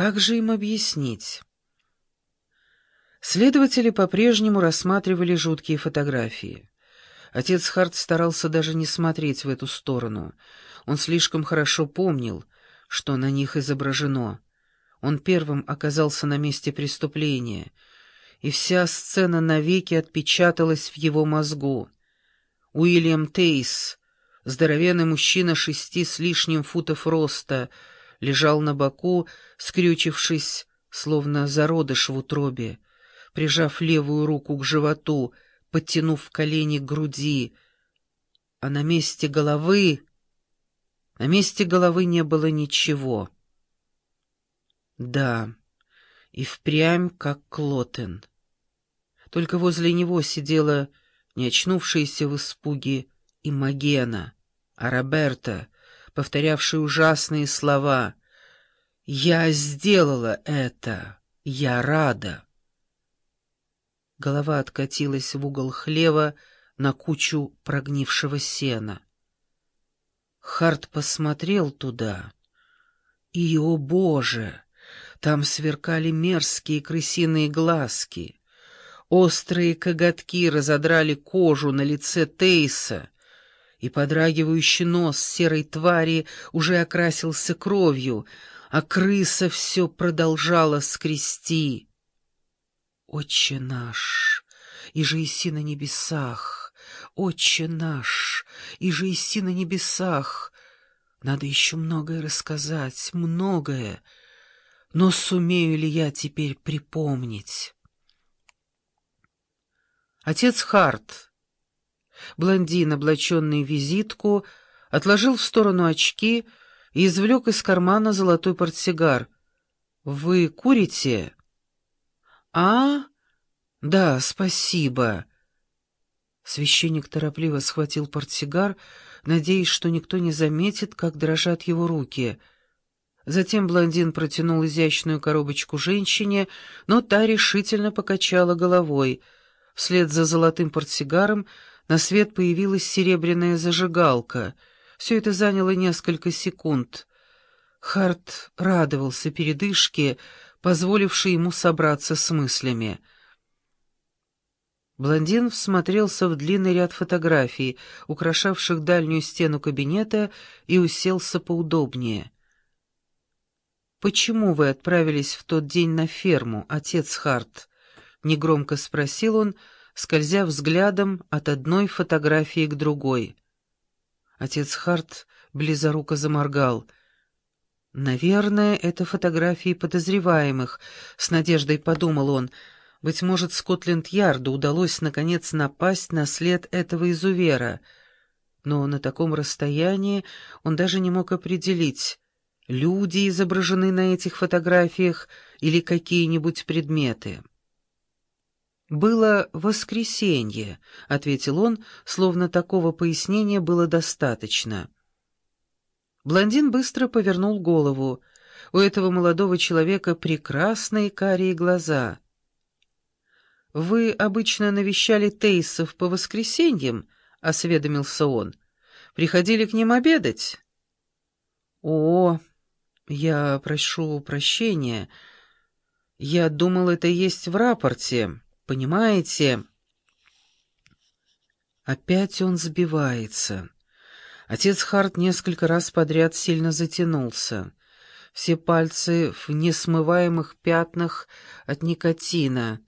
Как же им объяснить? Следователи по-прежнему рассматривали жуткие фотографии. Отец Харт старался даже не смотреть в эту сторону. Он слишком хорошо помнил, что на них изображено. Он первым оказался на месте преступления, и вся сцена навеки отпечаталась в его мозгу. Уильям Тейс, здоровенный мужчина шести с лишним футов роста, лежал на боку, скрючившись, словно зародыш в утробе, прижав левую руку к животу, подтянув колени к груди, а на месте головы... На месте головы не было ничего. Да, и впрямь как Клотен. Только возле него сидела не очнувшаяся в испуге Имагена, а Роберта, повторявшая ужасные слова «Я сделала это! Я рада!» Голова откатилась в угол хлева на кучу прогнившего сена. Харт посмотрел туда, и, о боже, там сверкали мерзкие крысиные глазки. Острые коготки разодрали кожу на лице Тейса, и подрагивающий нос серой твари уже окрасился кровью, а крыса все продолжала скрести. «Отче наш, и же иси на небесах, Отче наш, и же иси на небесах!» Надо еще многое рассказать, многое, но сумею ли я теперь припомнить? Отец Харт, блондин, облаченный в визитку, отложил в сторону очки и извлек из кармана золотой портсигар. «Вы курите?» «А? Да, спасибо». Священник торопливо схватил портсигар, надеясь, что никто не заметит, как дрожат его руки. Затем блондин протянул изящную коробочку женщине, но та решительно покачала головой. Вслед за золотым портсигаром на свет появилась серебряная зажигалка. Все это заняло несколько секунд. Харт радовался передышке, позволившей ему собраться с мыслями. Блондин всмотрелся в длинный ряд фотографий, украшавших дальнюю стену кабинета, и уселся поудобнее. «Почему вы отправились в тот день на ферму, отец Харт?» — негромко спросил он, скользя взглядом от одной фотографии к другой. Отец Харт близоруко заморгал — «Наверное, это фотографии подозреваемых», — с надеждой подумал он. «Быть может, Скотленд-Ярду удалось, наконец, напасть на след этого изувера. Но на таком расстоянии он даже не мог определить, люди изображены на этих фотографиях или какие-нибудь предметы». «Было воскресенье», — ответил он, словно такого пояснения было достаточно. Блондин быстро повернул голову. У этого молодого человека прекрасные карие глаза. «Вы обычно навещали Тейсов по воскресеньям?» — осведомился он. «Приходили к ним обедать?» «О, я прошу прощения. Я думал, это есть в рапорте. Понимаете?» Опять он сбивается. Отец Харт несколько раз подряд сильно затянулся. Все пальцы в несмываемых пятнах от никотина,